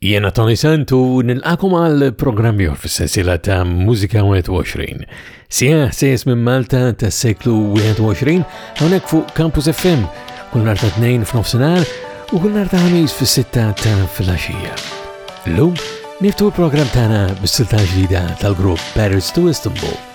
Jena Tony Santu nilqakom għal programm jor fis-sensiela ta' Mużika 21. Sija ħsies minn Malta tas seklu 21 hawnhekk fuq Campus FM kull nhar ta' tnejn f'nofsinhar u kull nhar ta' ħamis fis-sitta ta' filgħaxija. Lum niftu l-programm tagħna bis-silta ġdida tal-grupp Paris to Istanbul.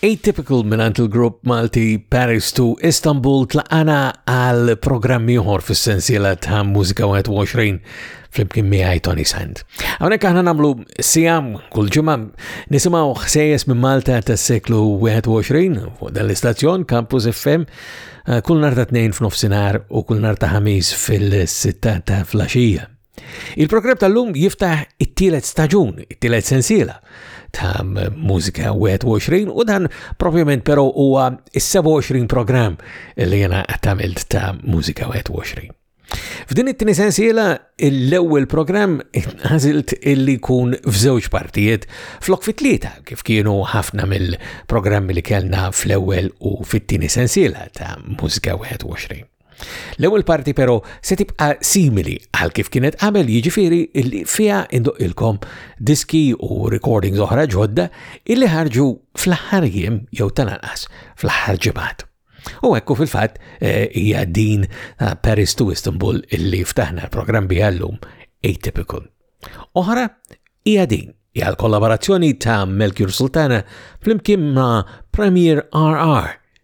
Atypical mingħand il-grupp Malti Paris to Istanbul tlaqana għal programm ieħor fis-sensiela ta' Mużika 21 flimkien miegħi Tony Sand. Hawnhekk aħna nagħmlu sijam kull ġimgħa nisimgħu ħsejjes minn Malta tas-seklu 21 fuq dan l-istazzjon Campus FM eh, kull nhar ta' tnejn f'nofsinhar u kull nhar ta' ħamis fil-sitta ta' flaxija. Il-programm tal-lum jiftaħ it-tielet staġun, it-tielet sensiela ta' mużika 21 u dan propjament però huwa is-27 programm li jena għattamilt ta' mużika 21. F'din it-tini sensiela l-ewwel programm għażilt illi kun f'żewġ partijiet flok fit-tlieta kif kienu ħafna mill-programmi li kellna fl-ewwel u fit-tieni sensiela ta' mużika 21. L-ewwel parti però se tibqa' simili għal kif kienet qabel jiġifieri li fiha indoqilkom diski u recordings oħra ġodda illi ħarġu fl-aħħar jiem jew tal-anqas fl-aħħar ġimgħat. U ekku fil-fatt eh, hija din ta' Paris to Istanbul illi ftaħna l-programm bi għallum atypical. Oħra hija din hija l-kollaborazzjoni ta' Melchior Sultana flimkien ma' Premier RR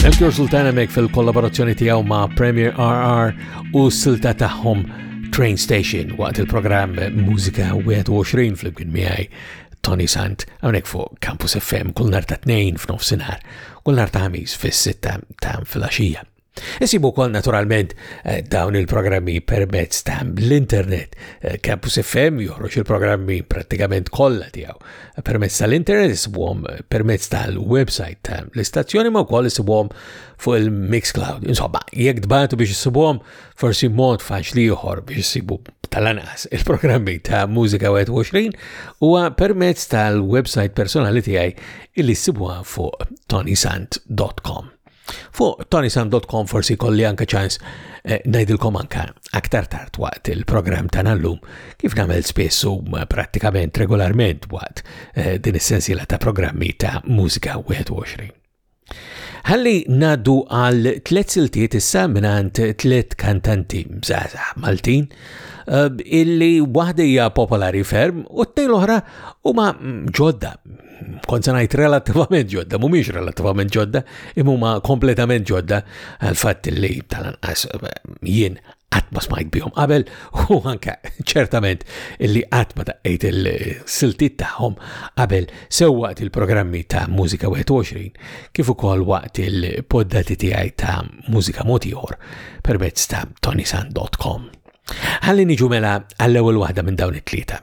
Melchior Sultan hemmhekk fil-kollaborazzjoni tiegħu ma' Premier RR u silta tagħhom Train Station waqt il-programm Mużika 21 fl-imkien miegħi Tony Sant hawnhekk fuq Campus FM kull nhar ta' tnejn f'nofsinhar, kull nhar ta' ħamis fis-sitta ta' filgħaxija. Isibu kol naturalment eh, dawn il-programmi permezz ta' l-internet. Eh, Campus FM joħroġ il-programmi pratikament kollha tiegħu. Eh, permezz ta' l-internet isibuhom permezz ta' l-website ta' l-istazzjoni ma' wkoll isibuhom fuq il-Mixcloud. Insomma, jekk dbatu biex isibuhom forsi mod faċli ieħor biex isibu tal-anqas il-programmi ta' Mużika 21 huwa permezz tal-website personali tiegħi illi sibuha fuq tonisant.com. Fuq tonisan.com forsi kolli anke ċans eh, ngħidilkom anke aktar tard waqt il-programm tagħna llum kif nagħmel spiss u eh, prattikament regolarment waqt eh, din is-sensiela ta' programmi ta' Mużika 21. Ħalli naddu għal tliet siltiet issa minant tliet kantanti mżaza Maltin illi waħda hija popolari ferm u t-tejn l-oħra huma ġodda kont se ngħid relattivament ġodda, mhumiex relattivament ġodda, imma huma kompletament ġodda għal fatt li tal-anqas eh, jien qatt ma smajt bihom qabel u anke ċertament li qatt ma daqqejt il-siltiet tagħhom qabel sew waqt il-programmi ta' Mużika 21 kif ukoll waqt il-poddati tiegħi ta' Mużika Mod ieħor permezz ta' tonisan.com. Ħalli niġu mela għall-ewwel waħda minn dawn it-tlieta.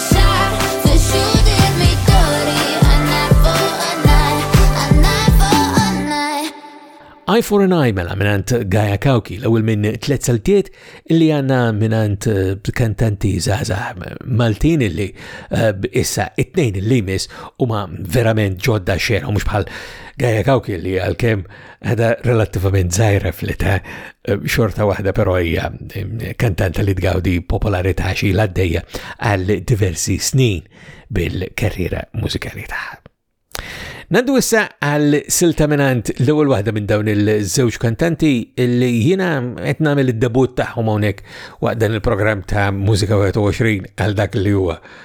Eye for an Eye mela minant Gaia Kauki l ewwel minn tlet saltiet li għanna minant eh, kantanti zaza Maltin li eh, issa it-tnejn li mis u ma verament ġodda xer u mux bħal Gaia Kauki li għal-kem Għada relattivament zaħira fl-età, eh, xorta waħda però hija eh, kantanta li tgawdi popolarità xi l-għaddejja għal diversi snin bil-karriera mużikali tagħha. Nandu issa għal silta minant l-ewwel waħda minn dawn il-żewġ kantanti li jiena qed nagħmel id-debut tagħhom hawnhekk waqt dan il-programm ta' Mużika 21 għal dak li huwa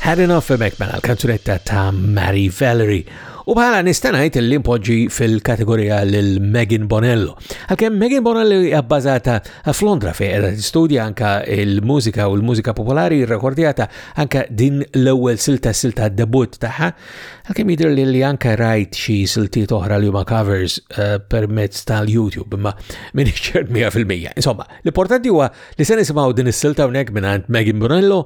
Had Enough Femek mela l-kanzunetta ta' Mary Valerie. U bħala nistanajt li mpoġġi fil-kategorija lil Megan Bonello. Għalkemm Megan Bonello hija bbażata f'Londra fejn qiegħda tistudja anka l-mużika u l-mużika popolari rrekordjata anka din l-ewwel silta silta debut tagħha. Għalkemm jidher li anka rajt xi siltiet oħra li huma covers eh, permezz tal-YouTube imma minn iċċert 100%. Insomma, l-importanti huwa li se nisimgħu din is-silta hawnhekk minn Megan Bonello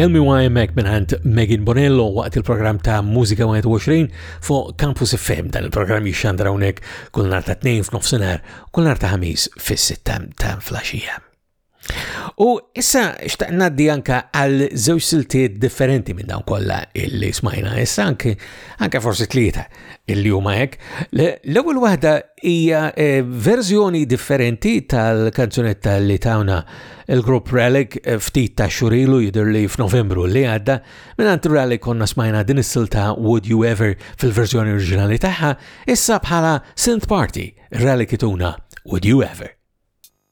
Tell Me Why I'm Mac minħant Megan Bonello waqt il-program ta' Musika 21 fuq Campus FM dan il-program jixxandra unek kull nar ta' 2 f'nofsinhar kull nar ta' ħamis fis-6 ta' flasġija. U issa xtaq naddi anka għal żewġ siltiet differenti minn dawn kollha illi smajna issa anke anke forsi tlieta illi huma hekk. L-ewwel waħda hija eh, verżjoni differenti tal-kanzunetta li tawna il-grupp Relic eh, ftit ta' xurilu jidher li f'Novembru li għadda mingħand Relic konna smajna din is-silta Would You Ever fil-verżjoni oriġinali tagħha issa bħala Synth Party Relic ituna Would You Ever.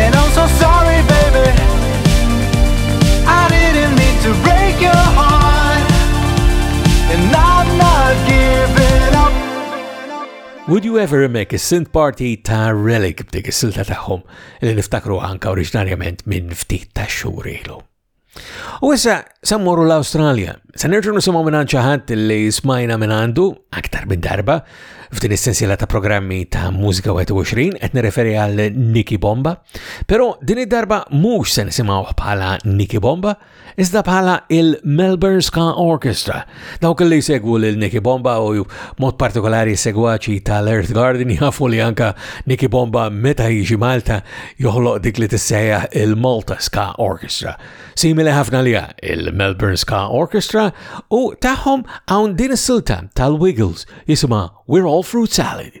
And I'm so sorry, baby. I didn't mean to break your heart. And I'm not giving up. Would you ever make a synth party ta' Relic b'dik is-silta tagħhom li niftakru anka oriġinarjament minn ftit ta' xhur ilu. U issa sa mmorru l-Awstralja. Se nerġgħu nisimgħu minn xi ħadd li smajna minn għandu aktar minn darba f'din is-sensiela ta' programmi ta' Mużika 21 qed nirreferi għal Niki Bomba, però din id-darba mhux se nisimgħu bħala Niki Bomba, iżda bħala il-Melbourne Ska Orchestra Dawk li jsegwu lil Nicky Bomba u mod partikolari segwaċi tal-Earth Garden jafu li anka Nicky Bomba meta jiġi Malta joħloq dik li tissejjaħ il-Malta Ska Orchestra. Simili ħafna li il-Melbourne Ska Orchestra u tagħhom hawn din is-silta tal-Wiggles jisimha We're All Fruit Salad.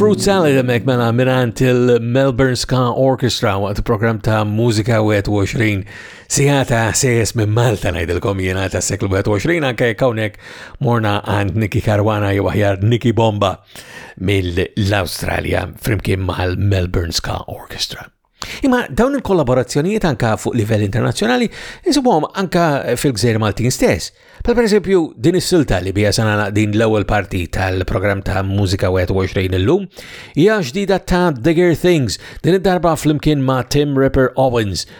Fruit Salad hemmhekk mela minant il-Melbourne Ska Orchestra waqt program ta' Mużika 21 sija ta' sejes minn Malta ngħidilkom jiena ta' seklu 21 anke jekk hawnhekk morna għand Niki Karwana jew aħjar Niki Bomba. mill-Awstralja flimkien mal-Melbourne Ska Orchestra. Imma dawn il-kollaborazzjonijiet anka fuq livell internazzjonali insibuhom anka fil-gżejjer Maltin stess. Per pereżempju din is-silta li bija sana din l-ewwel parti tal-programm ta' Mużika 21 illum hija ġdida ta' Digger Things din id-darba flimkien ma' Tim Ripper Owens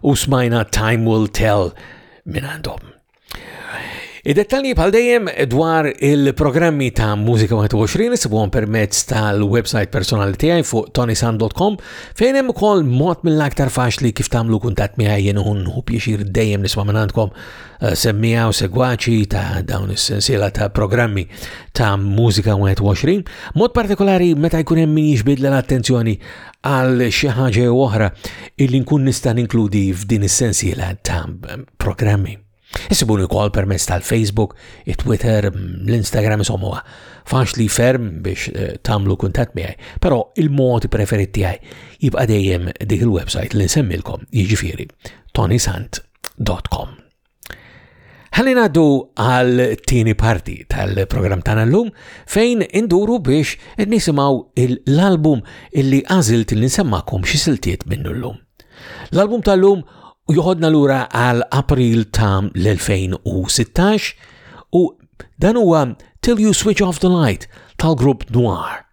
u smajna Time Will Tell minn għandhom. Id-dettalji bħal dejjem dwar il-programmi ta' Mużika 21 isibuhom permezz tal-website personali tiegħi fuq tonisan.com fejn hemm ukoll mod mill-aktar faċli kif tagħmlu kuntatt miegħi jien hu pjaċir dejjem nisma' minn għandkom eh, semmija u segwaċi ta' dawn is-sensiela ta' programmi ta' Mużika 21, mod partikolari meta jkun hemm min jiġbidla l-attenzjoni għal xi ħaġa jew oħra illi nkun nista' ninkludi f'din is-sensiela ta' programmi. Isibun ukoll permezz tal-Facebook, it-Twitter, l-Instagram insomma faċ li ferm biex eh, tagħmlu kuntatt miegħi, però il-mod preferit tiegħi jibqa' dejjem dik il-website li nsemmilkom jiġifieri tonisant.com. Ħalli ngħaddu għal tieni parti tal-programm tagħna llum fejn induru biex nisimgħu l-album illi għażilt li nsemmakom xi siltiet minnu llum. L-album tal-lum joħodna lura għal April ta' l-2016 u dan huwa Till You Switch Off the Light tal-grupp Noir.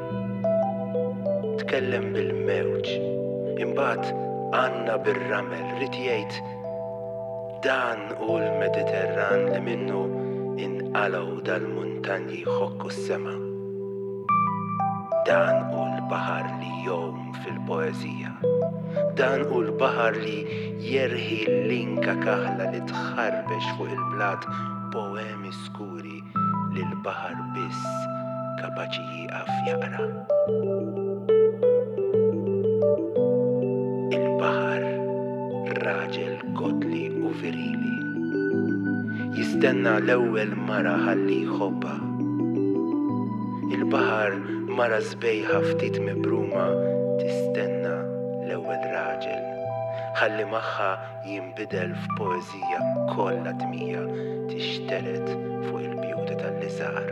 Tkellem bil-mewġ, imbagħad għandna bir-ramel, rid jgħid dan hu l-Mediterran li minnu inqalgħu dal-muntanji jħokku s-sema. Dan hu l-baħar li jgħum fil-poeżija. Dan hu l-baħar li jerħi l-linka kaħla li tħarbex fuq il-blat poemi skuri li l-baħar biss kapaċi jieqaf jaqra. Il-baħar, raġel kotli u virili, jistenna l-ewwel mara ħalli jħobba. Il-baħar mara sbejħa ftit mibruma tistenna l-ewwel raġel ħalli magħha jinbidel f'poeżija. il-poeżija kollha dmija tixtered fuq il-bjuda tal-liżar.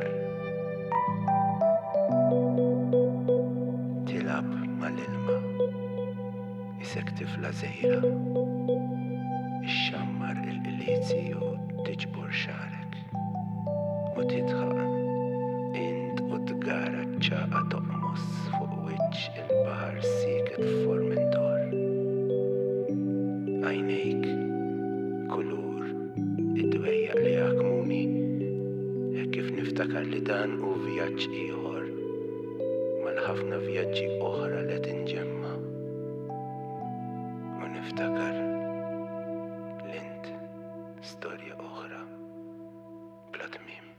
Tilgħab mal-ilma. Isek tifla żgħira. Ixxammar il-qlizi u tiġbor xagħrek. U tidħaq int u tgara ċ-ċagħqa toqmos fuq wiċċ Il-baħar sieket f'formentor. Għajnejk kulur id-dwejjaq li jaħkmuni hekk kif niftakar li dan hu vjaġġ ieħor mal-ħafna vjaġġi oħra li qed inġemma. U niftakar l-int storja oħra bla tmiem.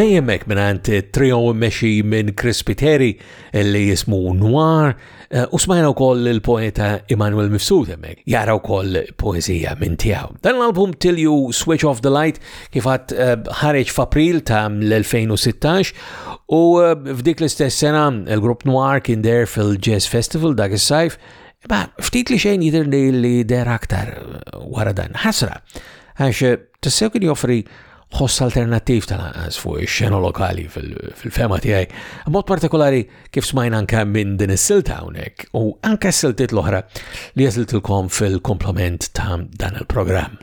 Nejjemek minant trio meċi minn Chris Piteri li jismu Noir eh, u smajna wkoll il-poeta Immanuel Mifsud hemmhekk jara wkoll poezija minn tiegħu. Dan l-album Till You Switch Off the Light kif għad eh, ħareġ f'April ta' l-2016 u eh, f'dik l-istess sena il-grupp Noir kien der fil-Jazz Festival dak is-sajf Ma ftit li xejn jidher li li der aktar wara dan. Ħasra, għax eh, tissew kien joffri ħoss alternattiv tal-anqas fuq ix-xena lokali fil-fema tiegħi. Mod partikolari kif smajna anke minn din is-silta hawnhekk u anke s-siltiet l-oħra li jeżiltilkom fil-komplement ta' dan il-programm.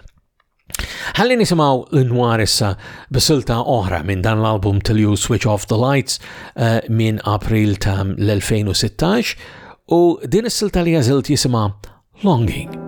Ħalli nisimaw l-nwar issa bisilta oħra minn dan l-album Till You Switch Off the Lights uh, minn April ta' l-2016 u din is-silta li għażilt jisimha Longing.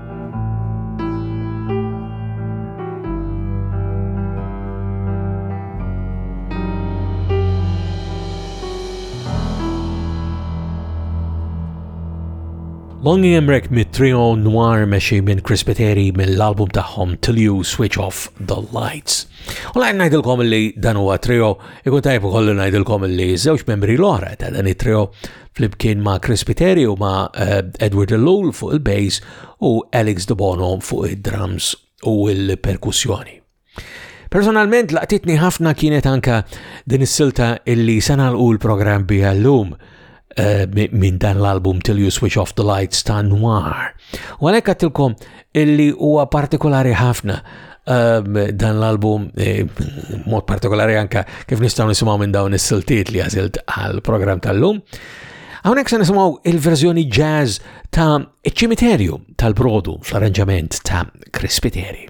Long jemrek mit-trio noir meċi minn Chris Peteri mill-album tagħhom Till You Switch Off The Lights. U lajn najdilkom li dan huwa trio, ikun tajb ukoll najdilkom li żewġ membri l-oħra ta' dan it-trio flimkien ma' Chris Piteri u ma' eh, Edward Ellul fuq il-bass u Alex Debono fuq id-drums u l-perkussjoni. Personalment laqtitni ħafna kienet anka din is-silta illi sanal u l-programm biha l-lum eh, minn dan l-album Till You Switch Off the Lights ta' Noir. U għalhekk għattilkom illi huwa partikolari ħafna ehm, dan l-album eh, mod partikolari anka kif nistgħu nisimgħu minn dawn is-siltiet li għażilt għall-programm tal-lum. Hawnhekk se nisimgħu il-verżjoni jazz ta' ċimiterju tal-brodu fl-arranġament ta' Chris Piteri.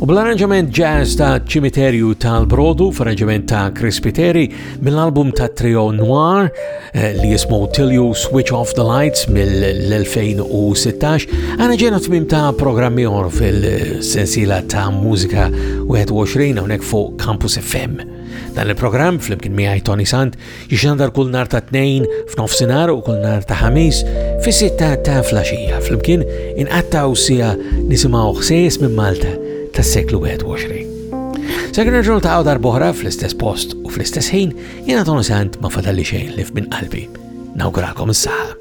U bl-arranġament jazz ta' ċimiterju tal-Brodu f'arranġament ta' Chris Piteri mill-album ta' trio Noir eh, li jismu Till You Switch Off the Lights mill-2016 għana ġena tmim ta' programmi or fil-sensila ta' mużika 21 unek fuq Campus FM. Dan il-programm fl-imkien miħaj Tony Sant Jixandar kull nhar ta' Tnejn f'nofsinhar u kull nhar ta' Ħamis fis-sitta ta' flaxija. Flimkien inqattgħu siegħa nisimgħu ħsejjes minn Malta tas-seklu 21. Sakemm nerġgħu niltaqgħu darb'oħra fl-istess post u fl-istess ħin, jiena Tonu Sant ma fadalli xejn lif minn qalbi. Nawguralkom is-saħħa.